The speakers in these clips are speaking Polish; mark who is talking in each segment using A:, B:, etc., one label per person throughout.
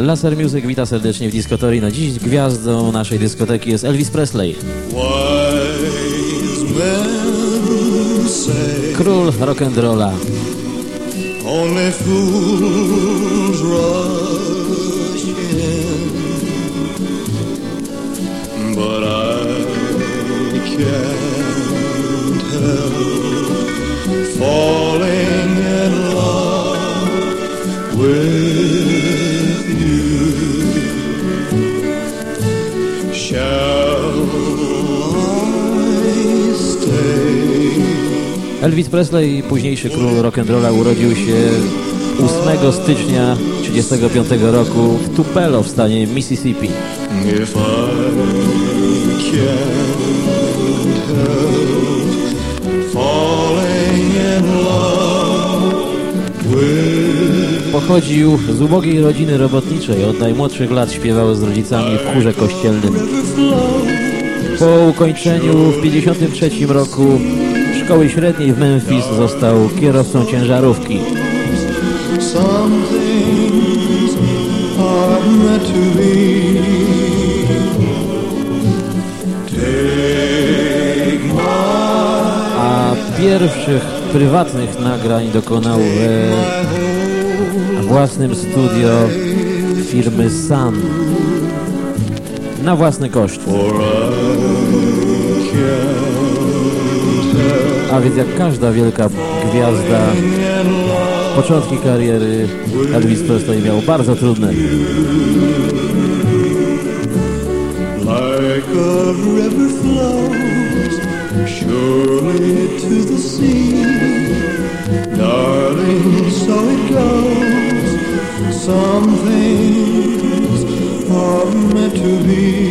A: Laser Music wita serdecznie w Discotorii. Na dziś gwiazdą naszej dyskoteki jest Elvis Presley. Król rock'n'rolla. But I can't Elvis Presley, późniejszy król rock'n'rolla, urodził się 8 stycznia 1935 roku w Tupelo w stanie Mississippi. Pochodził z ubogiej rodziny robotniczej. Od najmłodszych lat śpiewał z rodzicami w chórze kościelnym. Po ukończeniu w 1953 roku szkoły średniej w Memphis został kierowcą ciężarówki. A pierwszych prywatnych nagrań dokonał we własnym studio firmy Sun na własny koszt. A więc jak każda wielka gwiazda, początki kariery Elvis Presley miał bardzo trudne. Some things are meant to be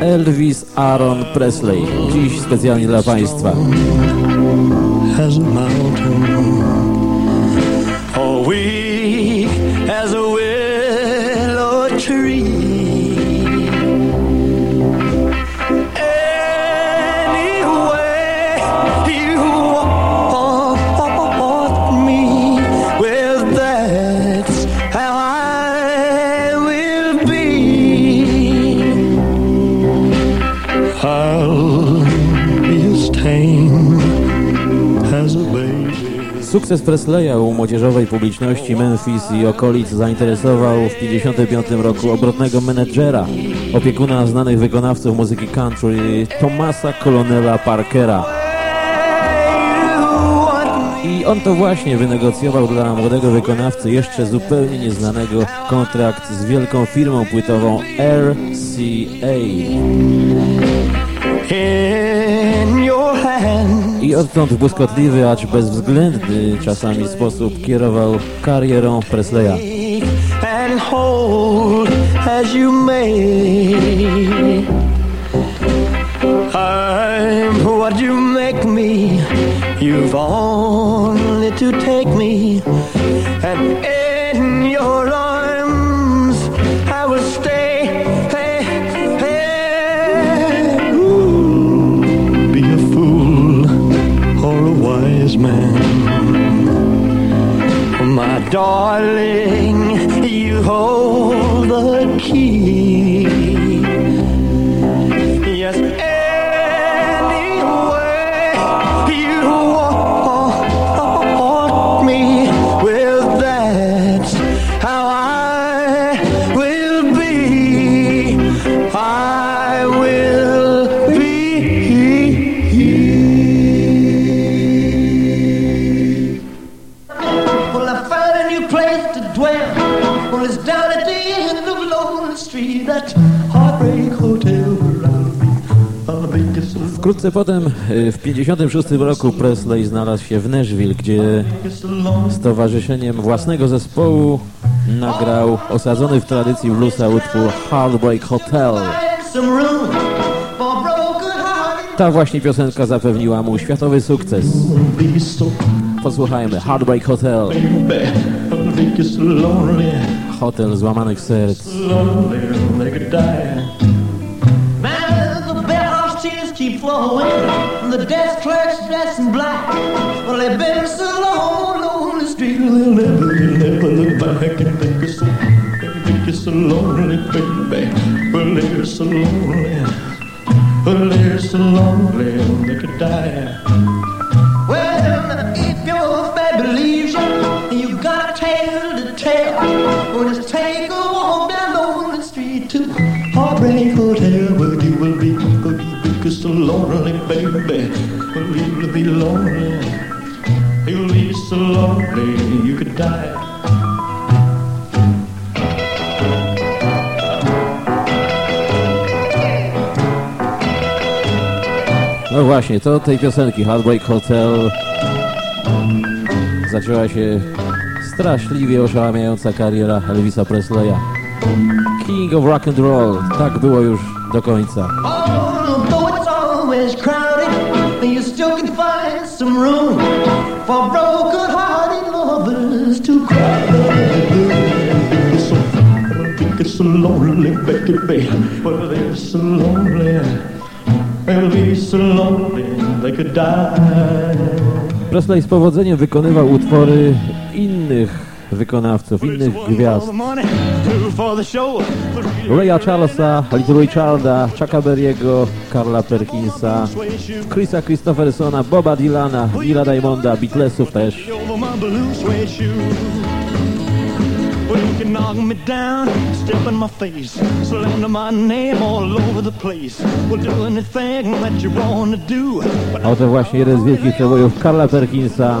A: Elvis Aaron Presley. Dziś specjalnie dla Państwa. Sukces Presleya u młodzieżowej publiczności Memphis i okolic zainteresował w 1955 roku obrotnego menedżera, opiekuna znanych wykonawców muzyki country Thomasa Colonela Parkera. I on to właśnie wynegocjował dla młodego wykonawcy jeszcze zupełnie nieznanego kontrakt z wielką firmą płytową RCA.
B: In your hand.
A: I odtąd błyskotliwy, acz bezwzględny czasami sposób kierował karierą Presleya.
B: and hold as you may. I'm what you make me. You've only to take me, and man. My darling, you hold
C: Wkrótce potem, y, w 56 roku, Presley znalazł się w Nashville, gdzie z towarzyszeniem własnego zespołu nagrał osadzony w tradycji bluesa utwór Heartbreak Hotel. Ta właśnie piosenka zapewniła mu światowy sukces. Posłuchajmy Heartbreak Hotel, hotel złamanych serc.
D: Keep flowing. The desk clerk's dressed in black. Well, they've been so long on the street.
B: They'll never, never look back and think it's so, think it's so lonely, baby. Well, they're so lonely, well, they're so lonely, they could die. Where you will be so lonely, baby. Well, you will be lonely, you'll be so lonely, you could die.
C: No właśnie, to tej piosenki Heartbreak Hotel zaczęła się straszliwie oszałamiająca kariera Elvisa Presleya. King of Rock and Roll, tak było już do końca.
D: Still can find some room for broken-hearted lovers to cry.
B: It's so, I think it's so lonely, baby. Well, they're so lonely. They'll be so lonely they could die.
C: Presley z powodzeniem wykonywał utwory innych wykonawców, innych gwiazd. Raya Charlesa, Little Richarda, Chucka Berry'ego, Carla Perkinsa, Chrisa Christophersona, Boba Dylana, Nila Diamonda, Beatlesów też.
B: Well, you can knock me down, step in my face, slander my name all over the place. We'll do anything that you wanna do.
C: Oto właśnie jeden z wielkich przebojów Carla Perkinsa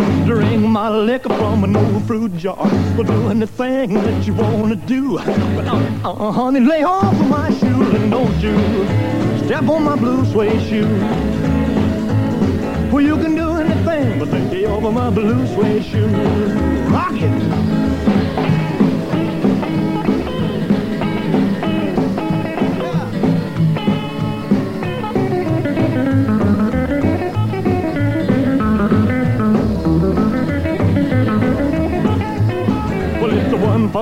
B: drink my liquor from an old fruit jar. Well, do anything that you wanna do. But uh, uh, honey, lay off of my shoes and don't you step on my blue suede shoe. Well, you can do anything but lay over my blue suede shoes. Rock it.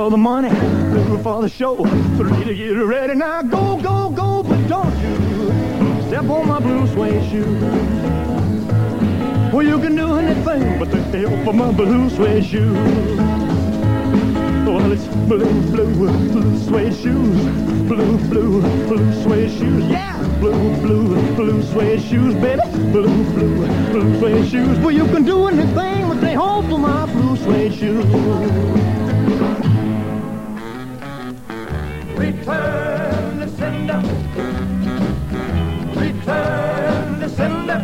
B: For the money, two for the show, three to get ready. Now go, go, go, but don't you step on my blue suede shoe. Well, you can do anything but the help for my blue suede shoe. Well, it's blue, blue, blue suede shoes. Blue, blue, blue suede shoes. Yeah! Blue, blue, blue suede shoes, baby. Blue, blue, blue suede shoes. Well, you can do anything but they hope for my blue suede shoes. Return the sender. Return the sender.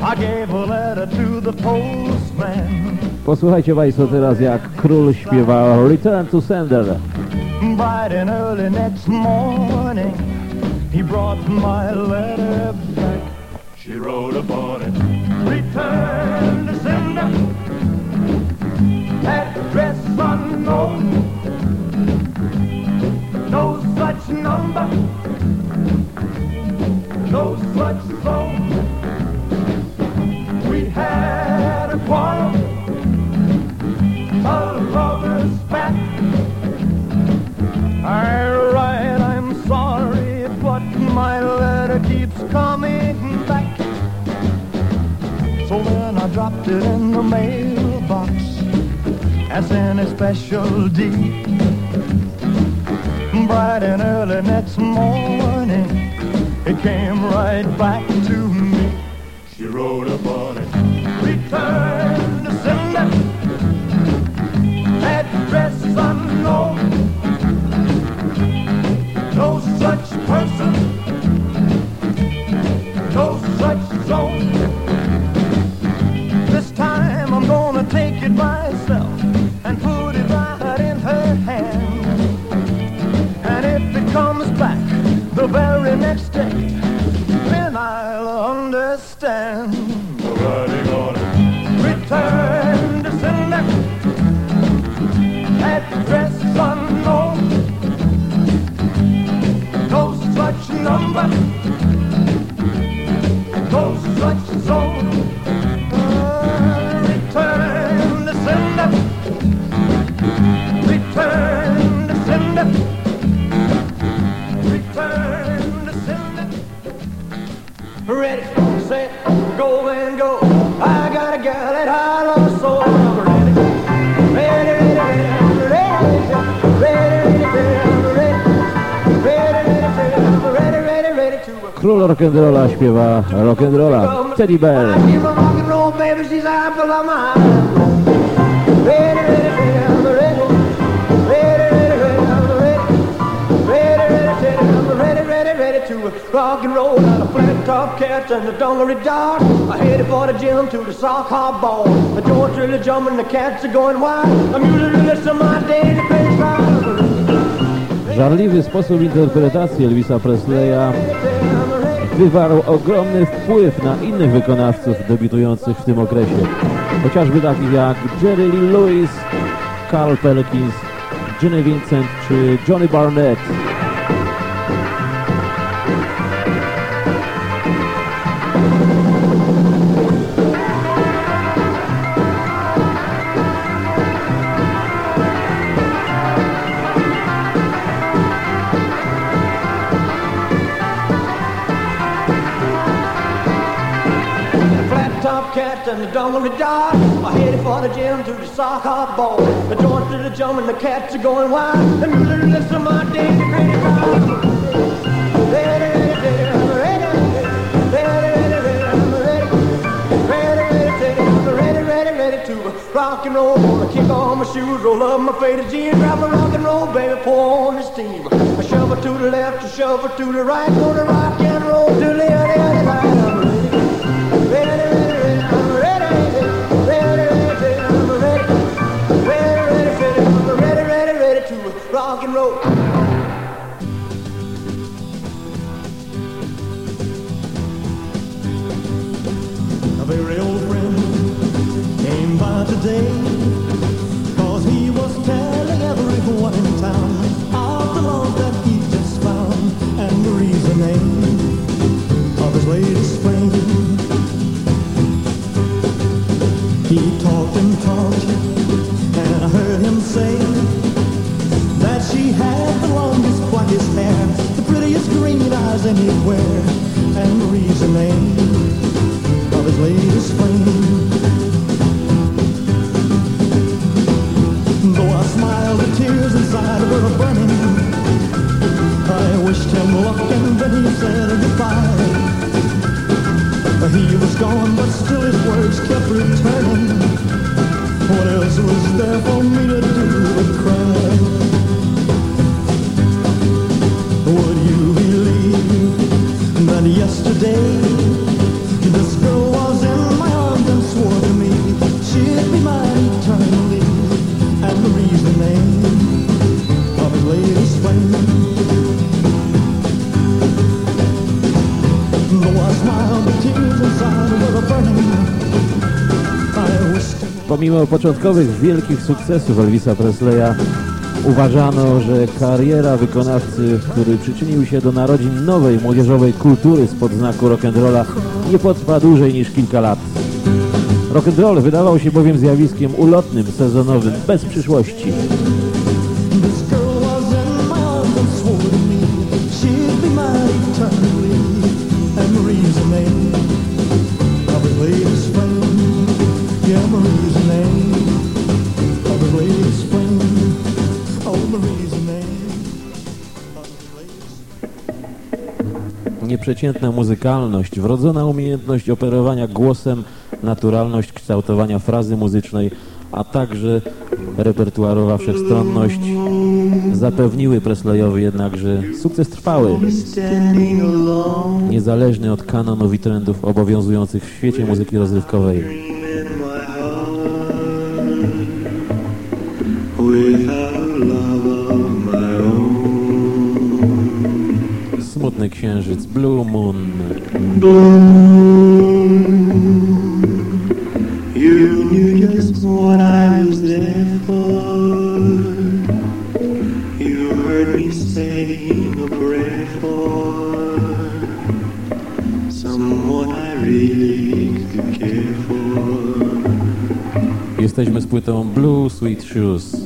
B: I gave a letter to the postman.
C: Posłuchajcie Państwo teraz jak król śpiewa Return to Sender.
B: Bright and early next morning, he brought my letter back. She wrote upon it, Return to sender. Address unknown. Number. No such phone. We had a quarrel. A lover's spat. Alright, I'm sorry, but my letter keeps coming back. So then I dropped it in the mailbox as a special deed. Bright and early next morning, it came right back to me. She wrote upon it. Return to sender. Address unknown. No such person. No such zone. This time I'm gonna take it myself the next day, then I'll understand. On it. Return to sender. Address unknown. No such number. Go and go. I got a gal that I love so I'm ready. Ready, ready, ready, ready, ready, ready, ready, ready, ready, ready to
C: Król rock'n'rolla śpiewa rock'n'rolla. Teddy Bear.
B: I give a rock and roll, Flat top cats and the dungaree dog. I headed for the gym to the sock hop ball. The joints really jumping, the cats are going wild. I'm usually right.
C: Żarliwy sposób interpretacji Elvisa Presleya wywarł ogromny wpływ na innych wykonawców debiutujących w tym okresie. Chociażby takich jak Jerry Lee Lewis, Carl Perkins, Johnny Vincent czy Johnny Barnett.
B: I'm gonna die. I headed for the gym to the soccer ball. The joint to the jump and the cats are going wild. The music lifts to my daily pretty ride. rock and roll. I kick on my shoes, roll up my faded jeans, drive a rock and roll, baby, pour on the steam. I shove it to the left, I shove it to the right, gonna rock and roll till the other.
A: Name of his latest flame He talked and talked And I heard him say That she had the longest, blackest hair The prettiest green eyes anywhere
C: Pomimo początkowych wielkich sukcesów Elvisa Presleya uważano, że kariera wykonawcy, który przyczynił się do narodzin nowej młodzieżowej kultury spod znaku rock'n'rolla nie potrwa dłużej niż kilka lat. Rock'n'roll wydawał się bowiem zjawiskiem ulotnym, sezonowym, bez przyszłości. Nieprzeciętna muzykalność, wrodzona umiejętność operowania głosem, naturalność kształtowania frazy muzycznej, a także repertuarowa wszechstronność zapewniły Presleyowi jednakże sukces trwały, niezależny od kanonów i trendów obowiązujących w świecie muzyki rozrywkowej.
D: without love
C: Smutny księżyc, Blue Moon.
D: You knew just what I was there for. You heard me saying a prayer for someone I really could care for.
C: Jesteśmy z płytą Blue Sweet Shoes.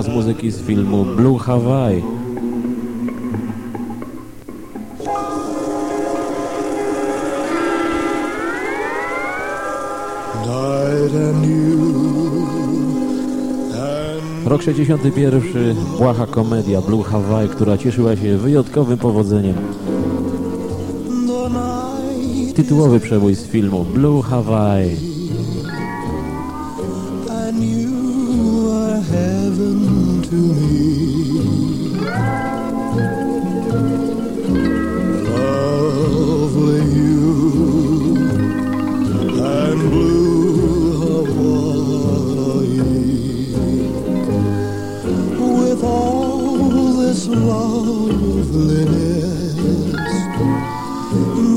C: Teraz muzyki z filmu Blue Hawaii. Rok 61, błaha komedia Blue Hawaii, która cieszyła się wyjątkowym powodzeniem. Tytułowy przebój z filmu Blue Hawaii.
A: heaven to me. Lovely you and blue Hawaii. With all this loveliness,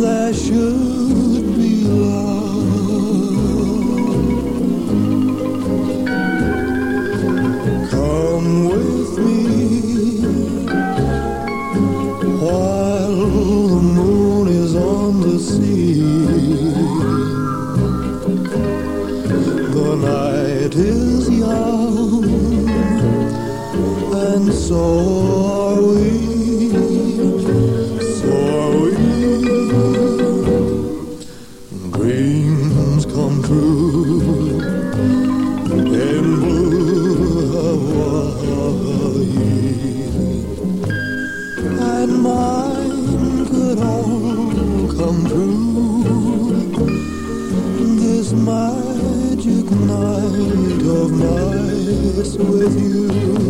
A: there should with you.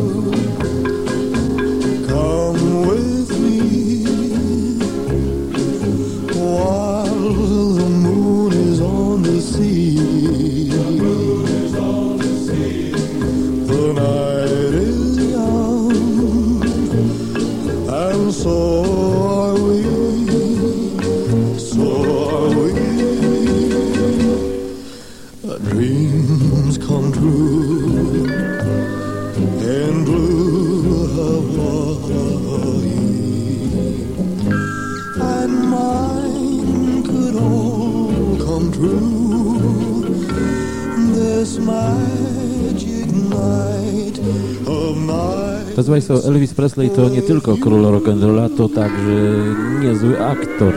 C: Proszę Państwa, Elvis Presley to nie tylko król rock'n'rolla, to także niezły aktor.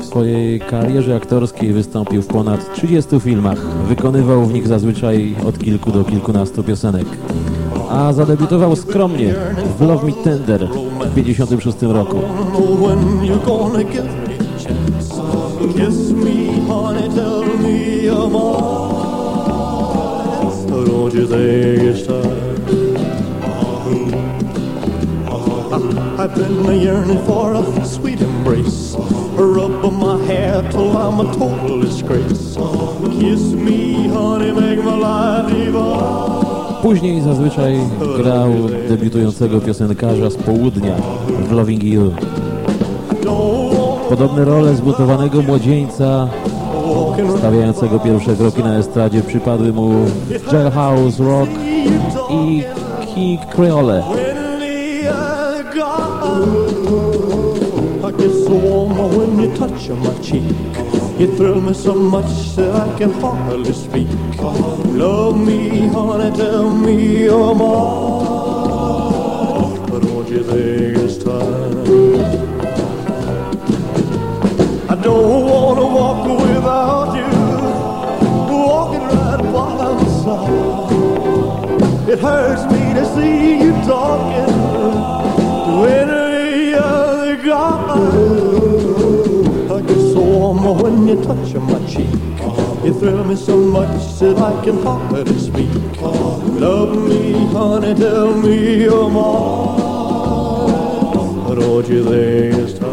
E: W
C: swojej karierze aktorskiej wystąpił w ponad 30 filmach. Wykonywał w nich zazwyczaj od kilku do kilkunastu piosenek. A zadebiutował skromnie w Love Me Tender w 56 roku.
B: Kiss me, honey, tell me you're mine. Don't you think it's time? I've been yearning for a sweet embrace. Rub my hair till I'm a total disgrace. Kiss me, honey, make my life divine.
C: Później zazwyczaj grał debiutującego piosenkarza z południa w Loving You. Podobne role zbudowanego młodzieńca stawiającego pierwsze kroki na estradzie przypadły mu Jailhouse Rock i King Creole.
B: You thrill me so much that I can hardly speak. Love me, honey, tell me you're mine. Thrill me so much that I can hardly speak. Love me, honey, tell me you're mine. Don't you think time?